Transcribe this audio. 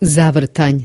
zavrtanj.